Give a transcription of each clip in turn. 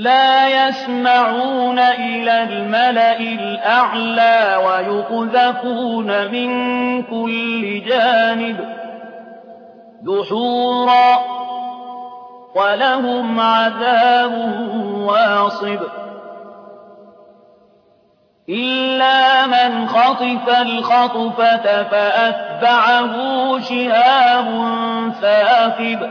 لا يسمعون إلى الملأ الأعلى ويقذفون من كل جانب دحورا ولهم عذاب واصب إلا من خطف الخطفة فأتبعه شهاب ثاقب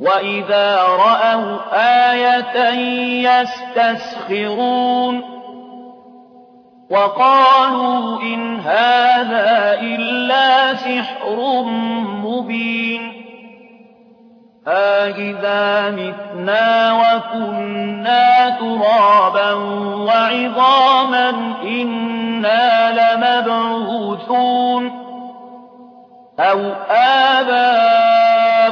وإذا رأوا آية يستسخرون وقالوا إن هذا إلا سحر مبين أَإِذَا مِتْنَا وَكُنَّا تُرَابًا وَعِظَامًا إِنَّا لَمَبْعُوثُونَ أَوْ آبَاؤُنَا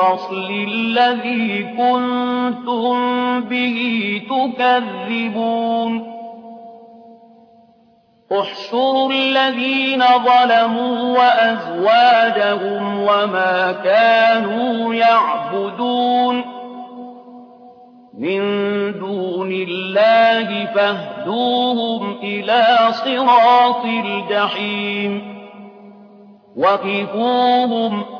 الْفَصْلِ الَّذِي كُنتُم بِهِ تُكَذِّبُونَ. احشروا الذين ظلموا وأزواجهم وما كانوا يعبدون. من دون الله فاهدوهم إلى صراط الجحيم. وقفوهم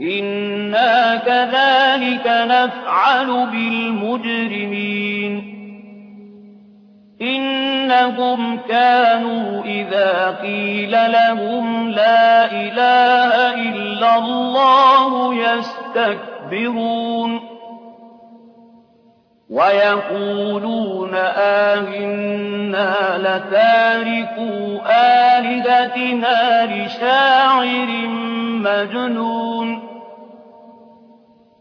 إنا كذلك نفعل بالمجرمين إنهم كانوا إذا قيل لهم لا إله إلا الله يستكبرون ويقولون آهنا لتاركوا آلهتنا لشاعر مجنون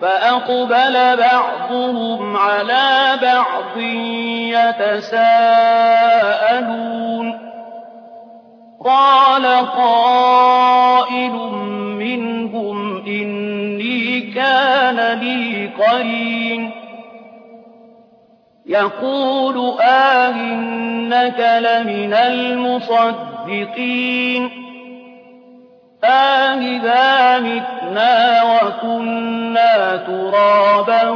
فأقبل بعضهم على بعض يتساءلون. قال قائل منهم إني كان لي قرين. يقول آهنك لمن المصدقين. أَإِذَا مِتْنَا وَكُنَّا تُرَابًا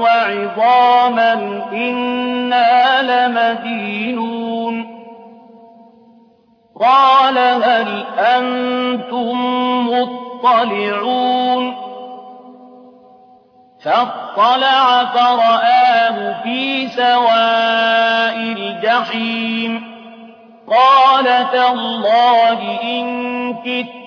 وَعِظَامًا إِنَّا لَمَدِينُونَ. قَالَ هَلْ أَنتُم مُّطَّلِعُونَ؟ فَاطَّلَعَ فَرَآهُ فِي سَوَاءِ الْجَحِيمِ. قَالَ تَاللَّهِ إِن كِدتَّ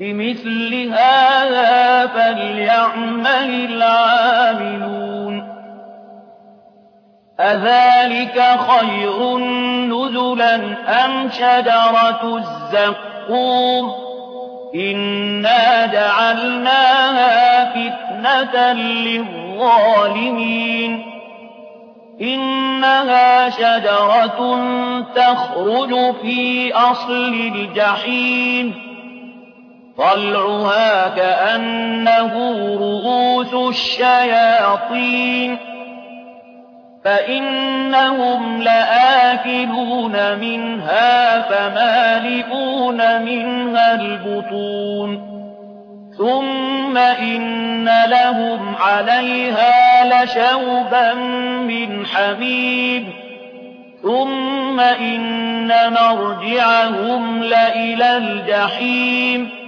لمثل هذا فليعمل العاملون. أذلك خير نزلا أم شجرة الزقوم؟ إنا جعلناها فتنة للظالمين. إنها شجرة تخرج في أصل الجحيم. طلعها كأنه رؤوس الشياطين. فإنهم لآكلون منها فمالئون منها البطون. ثم إن لهم عليها لشوبا من حميم. ثم إن مرجعهم لإلى الجحيم.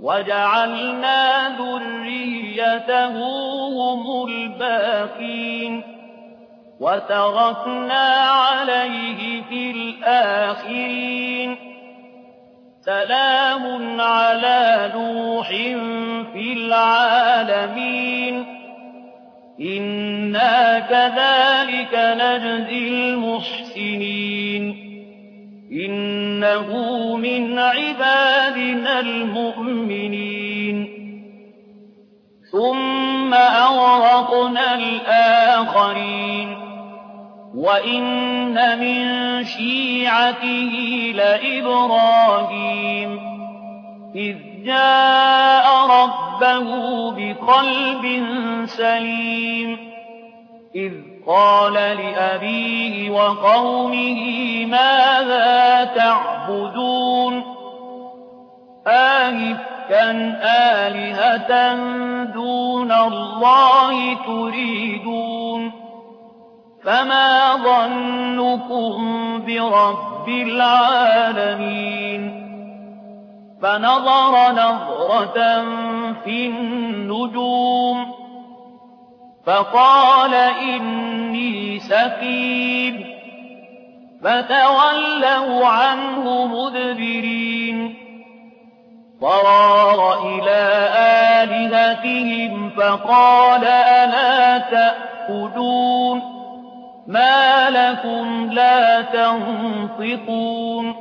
وجعلنا ذريته هم الباقين وتركنا عليه في الآخرين. سلام على نوح في العالمين. إنا كذلك نجزي المحسنين. إنه من عبادنا المؤمنين. ثم أغرقنا الآخرين. وإن من شيعته لإبراهيم. إذ جاء ربه بقلب سليم. إذ قال لأبيه وقومه ماذا تعبدون؟ آهفكا آلهة دون الله تريدون؟ فما ظنكم برب العالمين؟ فنظر نظرة في النجوم. فقال إني سقيم. فتولوا عنه مدبرين. فراغ إلى آلهتهم فقال ألا تأكلون؟ ما لكم لا تنطقون.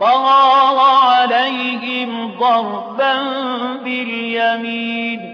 فراغ عليهم ضربا باليمين.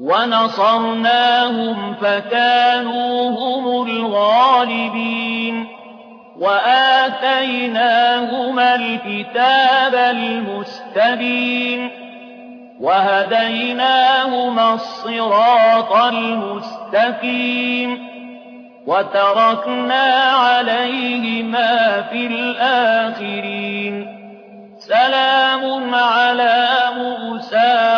ونصرناهم فكانوا هم الغالبين وآتيناهما الكتاب المستبين وهديناهما الصراط المستقيم وتركنا عليهما في الآخرين سلام على موسى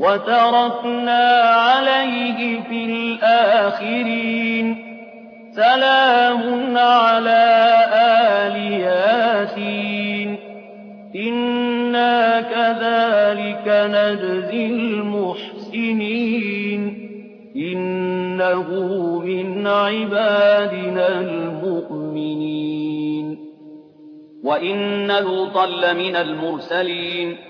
وتركنا عليه في الآخرين. سلام على آل ياسين. إنا كذلك نجزي المحسنين. إنه من عبادنا المؤمنين. وإن لوطا لمن المرسلين.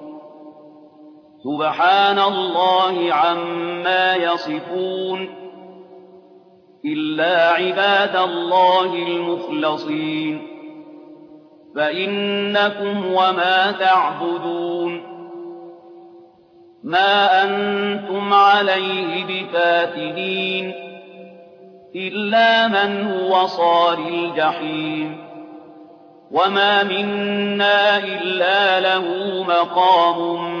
سبحان الله عما يصفون إلا عباد الله المخلصين. فإنكم وما تعبدون. ما أنتم عليه بفاتنين. إلا من هو صار الجحيم. وما منا إلا له مقام